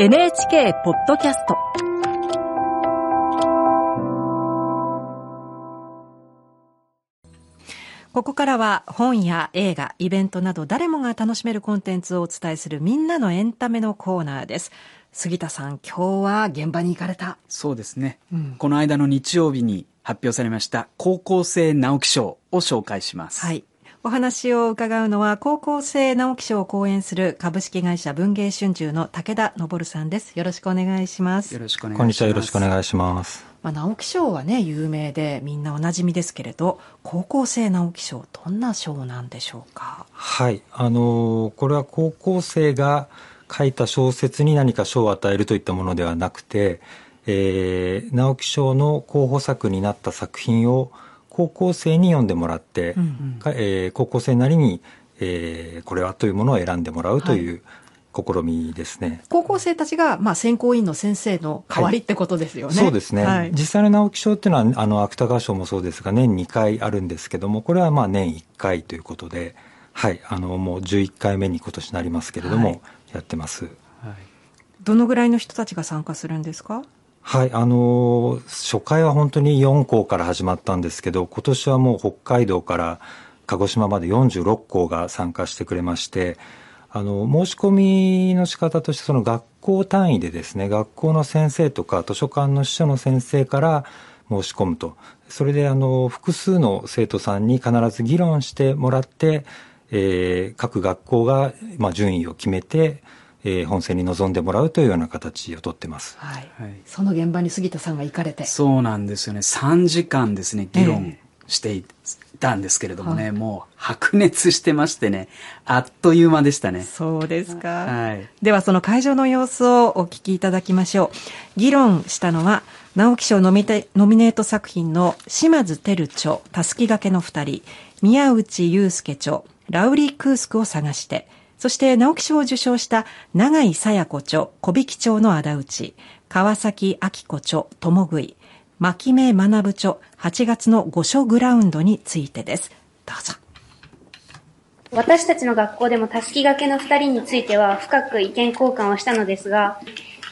NHK ポッドキャストここからは本や映画、イベントなど誰もが楽しめるコンテンツをお伝えするみんなのエンタメのコーナーです。杉田さん、今日は現場に行かれた。そうですね。うん、この間の日曜日に発表されました高校生直木賞を紹介します。はい。お話を伺うのは高校生直木賞を講演する株式会社文芸春秋の武田昇さんです。よろしくお願いします。よろしくお願いします。こんにちは。よろしくお願いします。まあ、直木賞はね、有名でみんなおなじみですけれど、高校生直木賞、どんな賞なんでしょうか？はい。あのー、これは高校生が書いた小説に何か賞を与えるといったものではなくて、えー、直木賞の候補作になった作品を高校生に読んでもらって、うんうん、えー、高校生なりに、えー、これはというものを選んでもらうという、試みですね。高校生たちが、まあ、選考委員の先生の代わりってことですよね。はい、そうですね、はい、実際の直木賞っていうのは、あの、芥川賞もそうですが、年2回あるんですけども、これはまあ年1回ということで、はい、あの、もう11回目に今年なりますけれども、はい、やってます。はい、どのぐらいの人たちが参加するんですか？はい、あの初回は本当に4校から始まったんですけど、今年はもう北海道から鹿児島まで46校が参加してくれまして、あの、申し込みの仕方として、その学校単位でですね、学校の先生とか図書館の司書の先生から申し込むと。それで、あの、複数の生徒さんに必ず議論してもらって、えー、各学校が、まあ、順位を決めて、えー、本選に臨んでもらうというような形をとってます。はい。はい、その現場に杉田さんが行かれて。そうなんですよね。3時間ですね、議論していたんですけれどもね、はい、もう白熱してましてね、あっという間でしたね。そうですか。はい。ではその会場の様子をお聞きいただきましょう。議論したのは、直木賞ノミノミネート作品の島津照著、たすきがけの二人、宮内祐介著、ラウリー・クースクを探して、そして直木賞を受賞した永井紗耶子著、小引町の仇討ち、川崎明子著、共食い、牧目学著、8月の御所グラウンドについてです。どうぞ。私たちの学校でもたすきがけの二人については深く意見交換をしたのですが、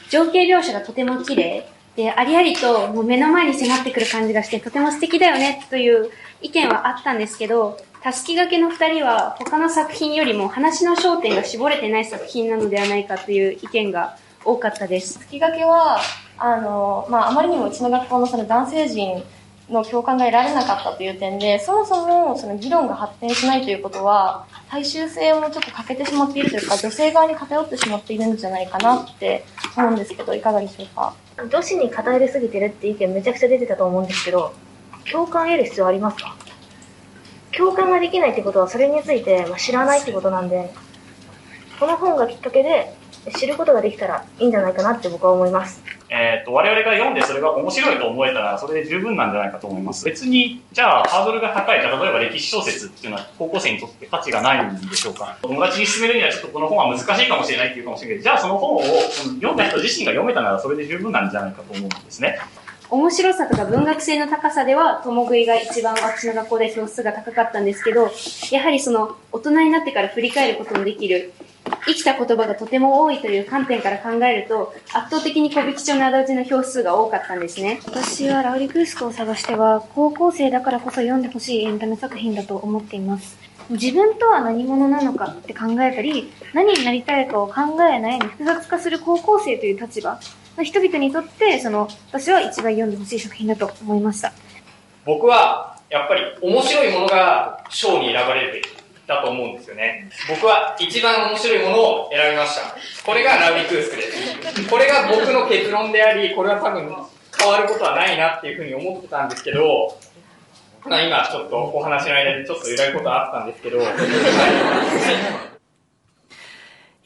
情景描写がとても綺麗で、ありありともう目の前に迫ってくる感じがしてとても素敵だよねという意見はあったんですけど、たすきがけの二人は他の作品よりも話の焦点が絞れてない作品なのではないかという意見が多かったです。たすきがけは、あの、まあ、あまりにもうちの学校のその男性陣の共感が得られなかったという点で、そもそもその議論が発展しないということは、大衆性もちょっと欠けてしまっているというか、女性側に偏ってしまっているんじゃないかなって思うんですけど、いかがでしょうか？女子に偏りすぎてるって意見めちゃくちゃ出てたと思うんですけど、共感得る必要ありますか？共感ができないってことは、それについて知らないってことなんで、この本がきっかけで知ることができたらいいんじゃないかなって僕は思います。えっ、ー、と、我々が読んでそれが面白いと思えたら、それで十分なんじゃないかと思います。別に、じゃあ、ハードルが高い、じゃあ、例えば歴史小説っていうのは、高校生にとって価値がないんでしょうか。友達に勧めるには、ちょっとこの本は難しいかもしれないっていうかもしれないけど、じゃあ、その本を読んだ人自身が読めたなら、それで十分なんじゃないかと思うんですね。面白さとか文学性の高さでは、共食いが一番私の学校で票数が高かったんですけど、やはりその、大人になってから振り返ることのできる、生きた言葉がとても多いという観点から考えると、圧倒的に小引町の仇討ちの票数が多かったんですね。私はラウリ・クースクを探しては、高校生だからこそ読んでほしいエンタメ作品だと思っています。自分とは何者なのかって考えたり、何になりたいかを考えない複雑化する高校生という立場の人々にとって、その、私は一番読んでほしい作品だと思いました。僕は、やっぱり面白いものが賞に選ばれるべき。だと思うんですよね。僕は一番面白いものを選びました。これがラウリ・クースクです。これが僕の結論であり、これは多分変わることはないなっていうふうに思ってたんですけど、今ちょっとお話の間にちょっと揺らぐことあったんですけど、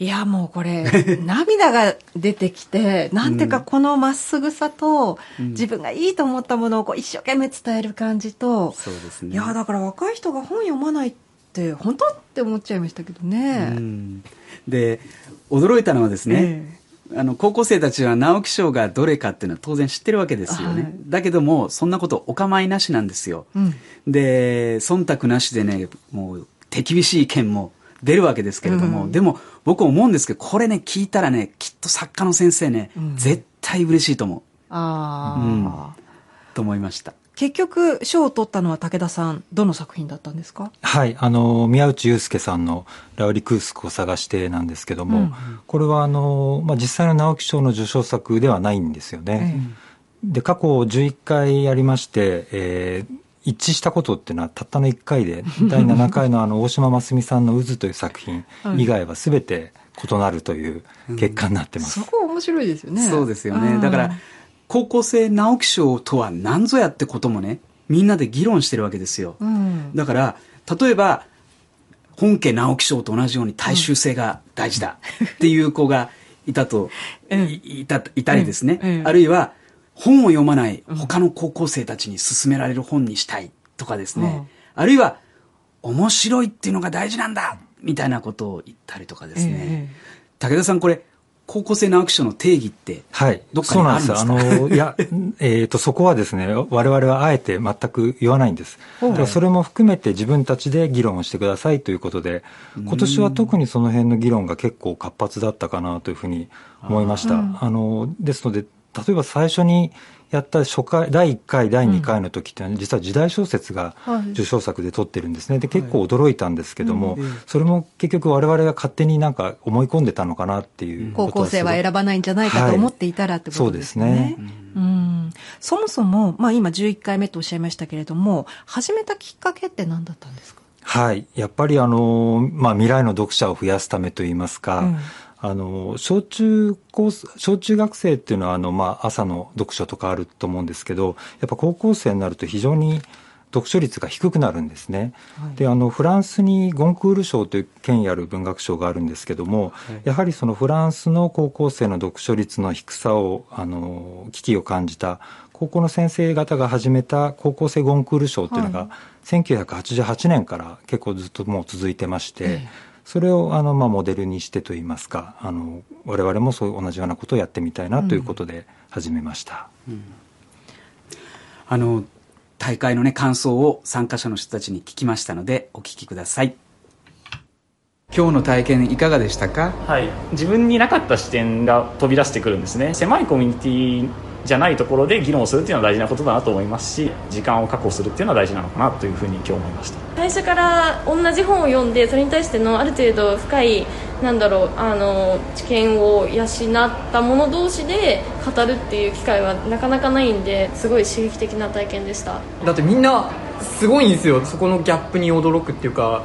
いや、もうこれ、涙が出てきて、なんていうかこのまっすぐさと、自分がいいと思ったものをこう一生懸命伝える感じと、そうですね。いや、だから若い人が本読まないって、本当って思っちゃいましたけどね。で驚いたのはですね、えー、あの高校生たちは直木賞がどれかっていうのは当然知ってるわけですよね、はい、だけどもそんなことお構いなしなんですよ、うん、で忖度なしでねもう手厳しい意見も出るわけですけれども、うん。でも僕思うんですけど、これね、聞いたらね、きっと作家の先生ね、うん。絶対嬉しいと思う、ああ、うん。と思いました。結局賞を取ったのは武田さんどの作品だったんですか？はい、あの、宮内祐介さんのラウリ・クースクを探してなんですけども、うん。これはあの、まあ、実際の直木賞の受賞作ではないんですよね。で、過去11回やりまして、えー一致したことっていうのはたったの1回で、第7回のあの、大島真澄さんの渦という作品以外は全て異なるという結果になってます。そこ面白いですよね。そうですよね。うん。だから、高校生直木賞とは何ぞやってこともね、みんなで議論してるわけですよ。うん。だから、例えば、本家直木賞と同じように大衆性が大事だっていう子がいたと、うん。いいた、いたりですね。うん。うん。あるいは、本を読まない他の高校生たちに勧められる本にしたいとかですね。あるいは、面白いっていうのが大事なんだみたいなことを言ったりとかですね。え武田さん、これ、高校生直木賞の定義って、はい。どっかそうなんです。にあるんですか？あの、いや、えっ、と、そこはですね、我々はあえて全く言わないんです。だからそれも含めて自分たちで議論をしてくださいということで、今年は特にその辺の議論が結構活発だったかなというふうに思いました。あの、ですので、例えば最初にやった初回、第1回、第2回の時って実は時代小説がはい。受賞作で取ってるんですね。で、結構驚いたんですけども、それも結局我々が勝手になんか思い込んでたのかなっていう高校生は選ばないんじゃないかと思っていたらってことですね。はいそうですうん。そもそも、まあ今11回目とおっしゃいましたけれども、始めたきっかけって何だったんですか？はい。やっぱりあの、まあ、未来の読者を増やすためといいますか、うんあの、小中高、小中学生っていうのは、あの、まあ、朝の読書とかあると思うんですけど、やっぱ高校生になると非常に読書率が低くなるんですね。で、あの、フランスにゴンクール賞という権威ある文学賞があるんですけども、やはりそのフランスの高校生の読書率の低さを、あの、危機を感じた、高校の先生方が始めた高校生ゴンクール賞っていうのが、1988年から結構ずっともう続いてまして、それをあの、まあ、モデルにしてといいますか、あの、我々もそう同じようなことをやってみたいなということで始めました。あの、大会のね、感想を参加者の人たちに聞きましたので、お聞きください。今日の体験いかがでしたか？はい、自分になかった視点が飛び出してくるんですね。狭いコミュニティじゃないところで議論をするっていうのは大事なことだなと思いますし時間を確保するっていうのは大事なのかなというふうに今日思いました。最初から同じ本を読んでそれに対してのある程度深いなんだろうあの知見を養った者同士で語るっていう機会はなかなかないんですごい刺激的な体験でした。だってみんなすごいんですよ。そこのギャップに驚くっていうか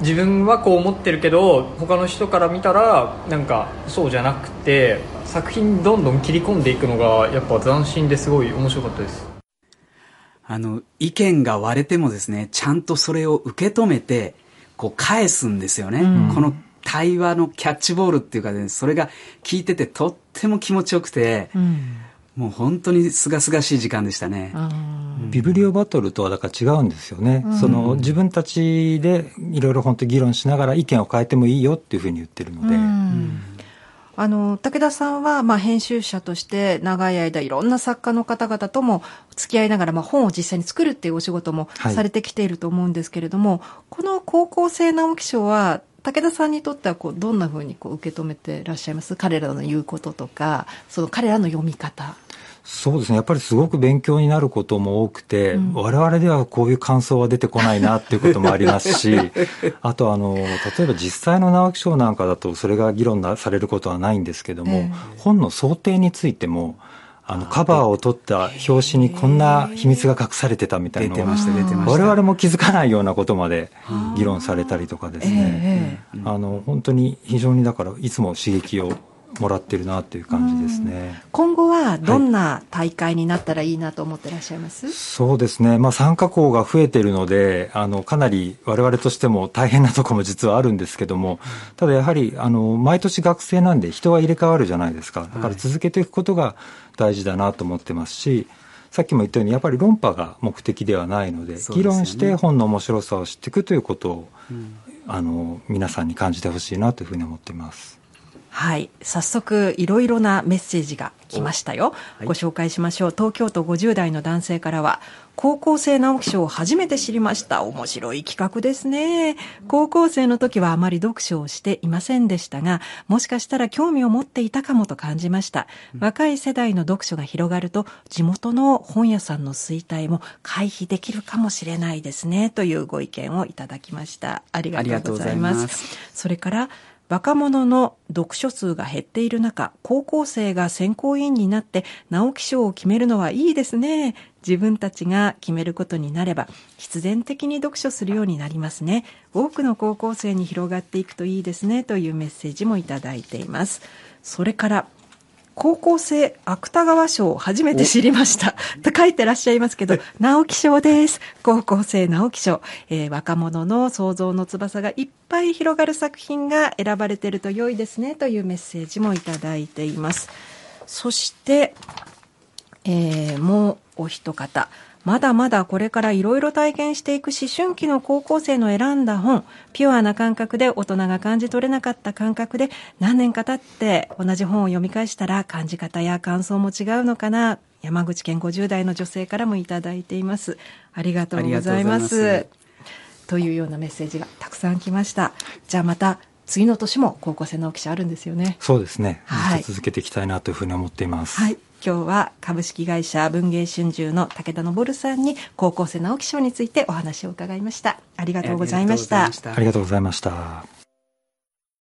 自分はこう思ってるけど他の人から見たらなんかそうじゃなくて作品にどんどん切り込んでいくのがやっぱ斬新ですごい面白かったです。あの、意見が割れてもですね、ちゃんとそれを受け止めて、こう返すんですよね。この対話のキャッチボールっていうかね、それが聞いててとっても気持ちよくて、うんもう本当に清々しい時間でしたね。ビブリオバトルとはだから違うんですよね。その自分たちでいろいろ本当議論しながら意見を変えてもいいよっていうふうに言ってるので、あの武田さんは、まあ、編集者として長い間いろんな作家の方々とも付き合いながら、まあ、本を実際に作るっていうお仕事もはい。されてきていると思うんですけれども、この高校生直木賞は武田さんにとってはこうどんなふうにこう受け止めてらっしゃいます？彼らの言うこととかその彼らの読み方。そうですね。やっぱりすごく勉強になることも多くて、我々ではこういう感想は出てこないなっていうこともありますし、あとあの、例えば実際の直木賞なんかだとそれが議論なされることはないんですけども、え本の想定についても、あの、カバーを取った表紙にこんな秘密が隠されてたみたいなのが出てました、出てました。我々も気づかないようなことまで議論されたりとかですね、え。あの本当に非常にだからいつも刺激をもらってるなっていう感じですね。今後はどんな大会になったらいいなと思ってらっしゃいます、そうですね、まあ、参加校が増えているのであのかなり我々としても大変なところも実はあるんですけどもただやはりあの毎年学生なんで人は入れ替わるじゃないですか。だから続けていくことが大事だなと思ってますし、さっきも言ったようにやっぱり論破が目的ではないのでね。議論して本の面白さを知っていくということを、あの皆さんに感じてほしいなというふうに思っています。はい。早速いろいろなメッセージが来ましたよ、はい、ご紹介しましょう。東京都50代の男性からは高校生直木賞を初めて知りました。面白い企画ですね。高校生の時はあまり読書をしていませんでしたがもしかしたら興味を持っていたかもと感じました。若い世代の読書が広がると地元の本屋さんの衰退も回避できるかもしれないですね。というご意見をいただきました。ありがとうございます。それから若者の読書数が減っている中、高校生が選考委員になって直木賞を決めるのはいいですね。自分たちが決めることになれば、必然的に読書するようになりますね。多くの高校生に広がっていくといいですね。というメッセージもいただいています。それから、高校生芥川賞を初めて知りました。と書いてらっしゃいますけど、直木賞です。高校生直木賞、えー、若者の創造の翼がいっぱい広がる作品が選ばれていると良いですね。というメッセージもいただいています。そして、えー、もうお一方。まだまだこれからいろいろ体験していく思春期の高校生の選んだ本、ピュアな感覚で大人が感じ取れなかった感覚で何年か経って同じ本を読み返したら感じ方や感想も違うのかな。山口県50代の女性からもいただいています。ありがとうございます。というようなメッセージがたくさん来ました。じゃあまた次の年も高校生の記者あるんですよね。そうですね。はい、続けていきたいなというふうに思っています。はい。今日は株式会社文芸春秋の武田昇さんに高校生直木賞についてお話を伺いました。ありがとうございました。ありがとうございました。